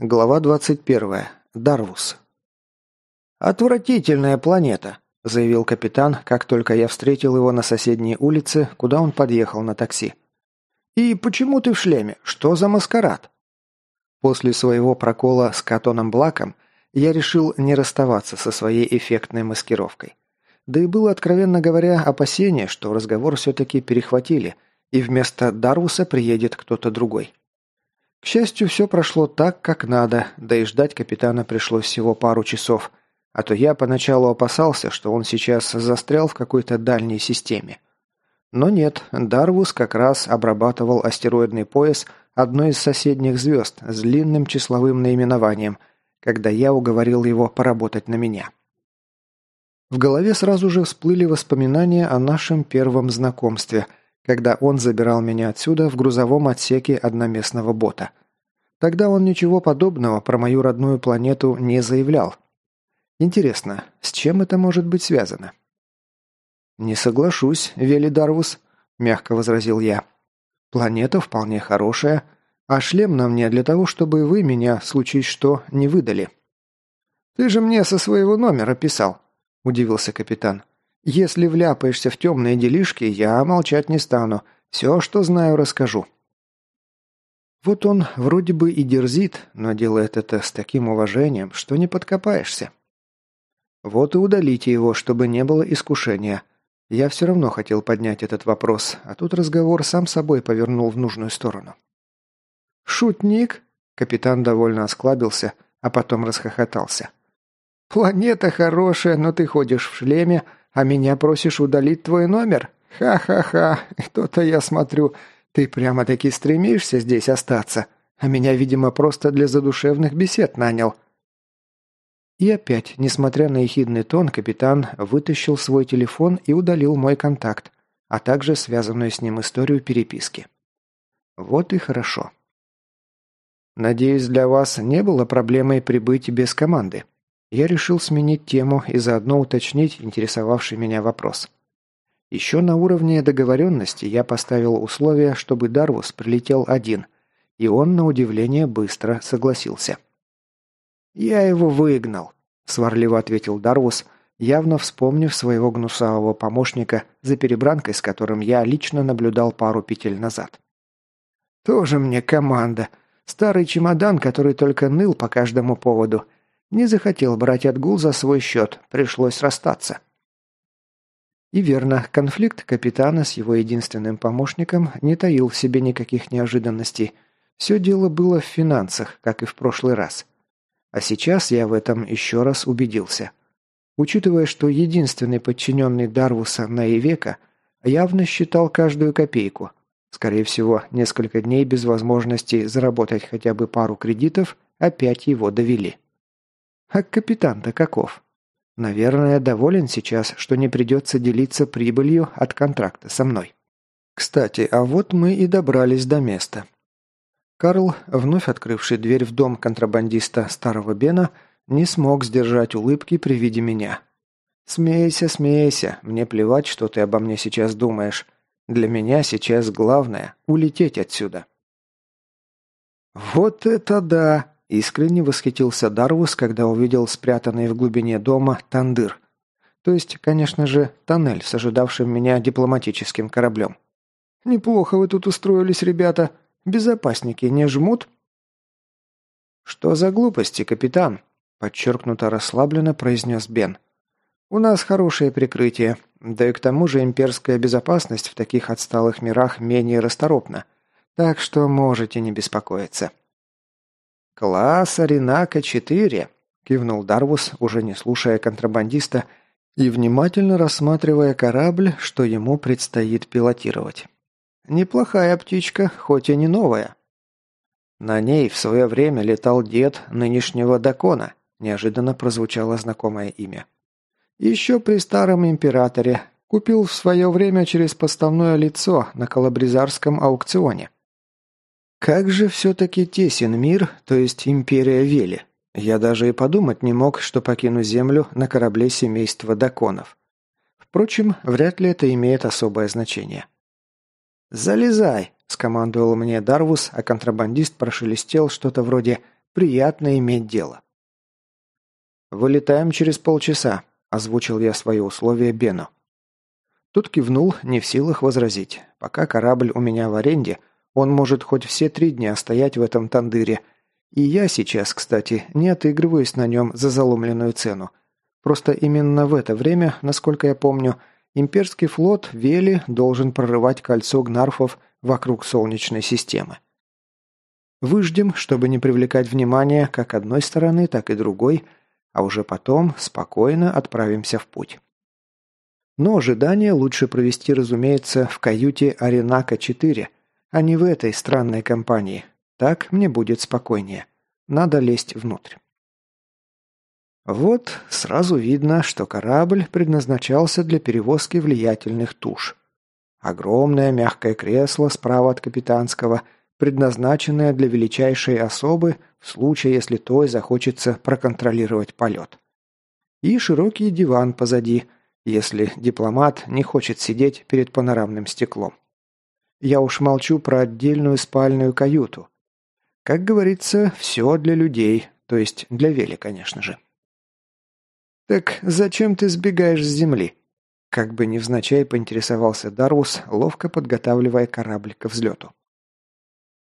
Глава 21. Дарвус. «Отвратительная планета», – заявил капитан, как только я встретил его на соседней улице, куда он подъехал на такси. «И почему ты в шлеме? Что за маскарад?» После своего прокола с Катоном Блаком я решил не расставаться со своей эффектной маскировкой. Да и было, откровенно говоря, опасение, что разговор все-таки перехватили, и вместо Дарвуса приедет кто-то другой. К счастью, все прошло так, как надо, да и ждать капитана пришлось всего пару часов, а то я поначалу опасался, что он сейчас застрял в какой-то дальней системе. Но нет, Дарвус как раз обрабатывал астероидный пояс одной из соседних звезд с длинным числовым наименованием, когда я уговорил его поработать на меня. В голове сразу же всплыли воспоминания о нашем первом знакомстве – когда он забирал меня отсюда в грузовом отсеке одноместного бота. Тогда он ничего подобного про мою родную планету не заявлял. Интересно, с чем это может быть связано? «Не соглашусь, Вели Дарвус», – мягко возразил я. «Планета вполне хорошая, а шлем на мне для того, чтобы вы меня, случись что, не выдали». «Ты же мне со своего номера писал», – удивился капитан. Если вляпаешься в темные делишки, я молчать не стану. Все, что знаю, расскажу». Вот он вроде бы и дерзит, но делает это с таким уважением, что не подкопаешься. Вот и удалите его, чтобы не было искушения. Я все равно хотел поднять этот вопрос, а тут разговор сам собой повернул в нужную сторону. «Шутник?» – капитан довольно осклабился, а потом расхохотался. «Планета хорошая, но ты ходишь в шлеме, а меня просишь удалить твой номер? Ха-ха-ха, то-то я смотрю, ты прямо-таки стремишься здесь остаться, а меня, видимо, просто для задушевных бесед нанял». И опять, несмотря на ехидный тон, капитан вытащил свой телефон и удалил мой контакт, а также связанную с ним историю переписки. Вот и хорошо. Надеюсь, для вас не было проблемой прибыть без команды. Я решил сменить тему и заодно уточнить интересовавший меня вопрос. Еще на уровне договоренности я поставил условие, чтобы Дарвус прилетел один, и он, на удивление, быстро согласился. «Я его выгнал», – сварливо ответил Дарвус, явно вспомнив своего гнусавого помощника, за перебранкой с которым я лично наблюдал пару петель назад. «Тоже мне команда. Старый чемодан, который только ныл по каждому поводу – не захотел брать отгул за свой счет, пришлось расстаться. И верно, конфликт капитана с его единственным помощником не таил в себе никаких неожиданностей. Все дело было в финансах, как и в прошлый раз. А сейчас я в этом еще раз убедился. Учитывая, что единственный подчиненный Дарвуса на Ивека явно считал каждую копейку. Скорее всего, несколько дней без возможности заработать хотя бы пару кредитов опять его довели. А капитан-то каков? Наверное, доволен сейчас, что не придется делиться прибылью от контракта со мной. Кстати, а вот мы и добрались до места. Карл, вновь открывший дверь в дом контрабандиста Старого Бена, не смог сдержать улыбки при виде меня. «Смейся, смейся, мне плевать, что ты обо мне сейчас думаешь. Для меня сейчас главное – улететь отсюда». «Вот это да!» Искренне восхитился Дарвус, когда увидел спрятанный в глубине дома тандыр. То есть, конечно же, тоннель с ожидавшим меня дипломатическим кораблем. «Неплохо вы тут устроились, ребята. Безопасники не жмут?» «Что за глупости, капитан?» – подчеркнуто расслабленно произнес Бен. «У нас хорошее прикрытие, да и к тому же имперская безопасность в таких отсталых мирах менее расторопна, так что можете не беспокоиться». «Класс Аринака-4», – кивнул Дарвус, уже не слушая контрабандиста и внимательно рассматривая корабль, что ему предстоит пилотировать. «Неплохая птичка, хоть и не новая». На ней в свое время летал дед нынешнего Дакона, неожиданно прозвучало знакомое имя. Еще при старом императоре купил в свое время через поставное лицо на Калабризарском аукционе. Как же все-таки тесен мир, то есть империя Вели. Я даже и подумать не мог, что покину Землю на корабле семейства Даконов. Впрочем, вряд ли это имеет особое значение. «Залезай!» – скомандовал мне Дарвус, а контрабандист прошелестел что-то вроде Приятно иметь дело. «Вылетаем через полчаса», – озвучил я свои условия Бену. Тут кивнул, не в силах возразить. Пока корабль у меня в аренде, он может хоть все три дня стоять в этом тандыре. И я сейчас, кстати, не отыгрываюсь на нем за заломленную цену. Просто именно в это время, насколько я помню, имперский флот Вели должен прорывать кольцо гнарфов вокруг Солнечной системы. Выждем, чтобы не привлекать внимание как одной стороны, так и другой, а уже потом спокойно отправимся в путь. Но ожидание лучше провести, разумеется, в каюте Аренака-4, а не в этой странной компании. Так мне будет спокойнее. Надо лезть внутрь. Вот сразу видно, что корабль предназначался для перевозки влиятельных туш. Огромное мягкое кресло справа от капитанского, предназначенное для величайшей особы в случае, если той захочется проконтролировать полет. И широкий диван позади, если дипломат не хочет сидеть перед панорамным стеклом. Я уж молчу про отдельную спальную каюту. Как говорится, все для людей, то есть для Вели, конечно же. «Так зачем ты сбегаешь с земли?» Как бы невзначай поинтересовался Дарвус, ловко подготавливая корабль к взлету.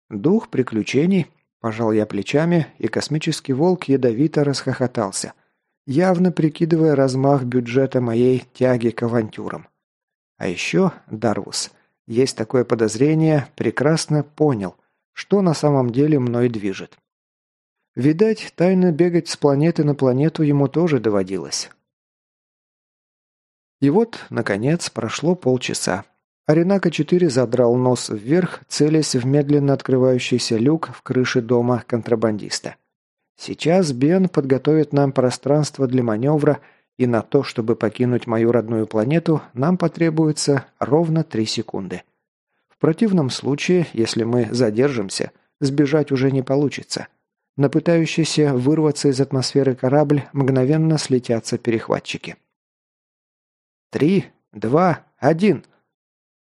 «Дух приключений», – пожал я плечами, и космический волк ядовито расхохотался, явно прикидывая размах бюджета моей тяги к авантюрам. А еще Дарвус, есть такое подозрение, прекрасно понял, что на самом деле мной движет. Видать, тайно бегать с планеты на планету ему тоже доводилось. И вот, наконец, прошло полчаса. Аренака-4 задрал нос вверх, целясь в медленно открывающийся люк в крыше дома контрабандиста. Сейчас Бен подготовит нам пространство для маневра, и на то, чтобы покинуть мою родную планету, нам потребуется ровно три секунды. В противном случае, если мы задержимся, сбежать уже не получится – на пытающийся вырваться из атмосферы корабль мгновенно слетятся перехватчики. «Три, два, один!»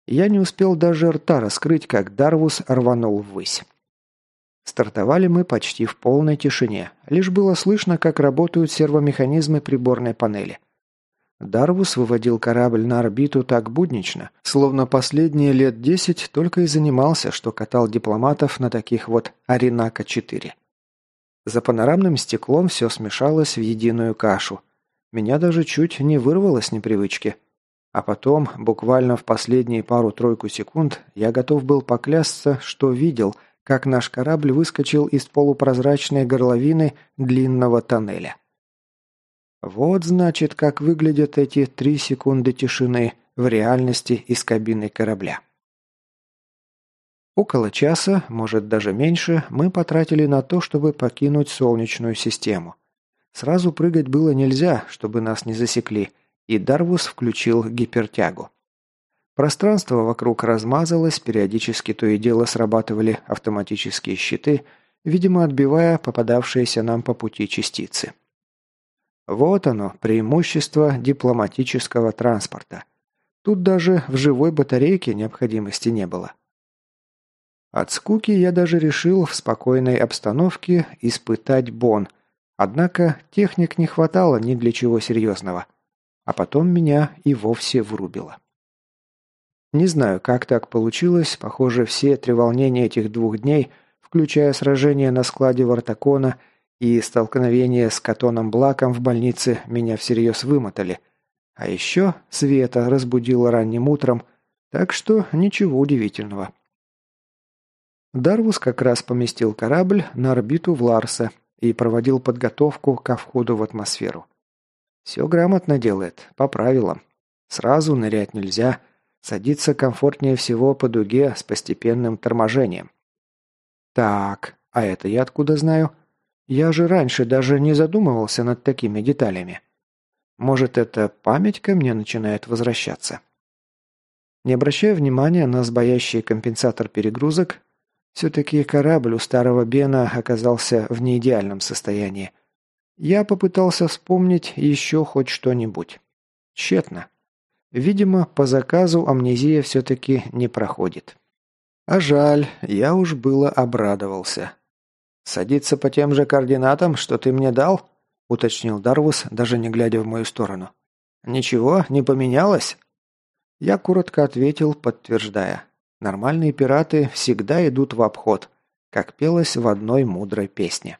Я не успел даже рта раскрыть, как Дарвус рванул ввысь. Стартовали мы почти в полной тишине. Лишь было слышно, как работают сервомеханизмы приборной панели. Дарвус выводил корабль на орбиту так буднично, словно последние лет десять только и занимался, что катал дипломатов на таких вот Аринака-4. За панорамным стеклом все смешалось в единую кашу. Меня даже чуть не вырвало с непривычки. А потом, буквально в последние пару-тройку секунд, я готов был поклясться, что видел, как наш корабль выскочил из полупрозрачной горловины длинного тоннеля. Вот, значит, как выглядят эти три секунды тишины в реальности из кабины корабля. Около часа, может даже меньше, мы потратили на то, чтобы покинуть Солнечную систему. Сразу прыгать было нельзя, чтобы нас не засекли, и Дарвус включил гипертягу. Пространство вокруг размазалось, периодически то и дело срабатывали автоматические щиты, видимо, отбивая попадавшиеся нам по пути частицы. Вот оно, преимущество дипломатического транспорта. Тут даже в живой батарейке необходимости не было. От скуки я даже решил в спокойной обстановке испытать бон. Однако техник не хватало ни для чего серьезного. А потом меня и вовсе врубило. Не знаю, как так получилось, похоже, все треволнения этих двух дней, включая сражение на складе Вартакона и столкновение с Катоном Блаком в больнице, меня всерьез вымотали. А еще Света разбудила ранним утром, так что ничего удивительного. Дарвус как раз поместил корабль на орбиту в Ларса и проводил подготовку ко входу в атмосферу. Все грамотно делает, по правилам. Сразу нырять нельзя, садиться комфортнее всего по дуге с постепенным торможением. Так, а это я откуда знаю? Я же раньше даже не задумывался над такими деталями. Может, это память ко мне начинает возвращаться? Не обращая внимания на сбоящий компенсатор перегрузок, все-таки корабль у старого Бена оказался в неидеальном состоянии. Я попытался вспомнить еще хоть что-нибудь. Тщетно. Видимо, по заказу амнезия все-таки не проходит. А жаль, я уж было обрадовался. «Садиться по тем же координатам, что ты мне дал?» – уточнил Дарвус, даже не глядя в мою сторону. «Ничего, не поменялось?» Я коротко ответил, подтверждая. Нормальные пираты всегда идут в обход, как пелось в одной мудрой песне.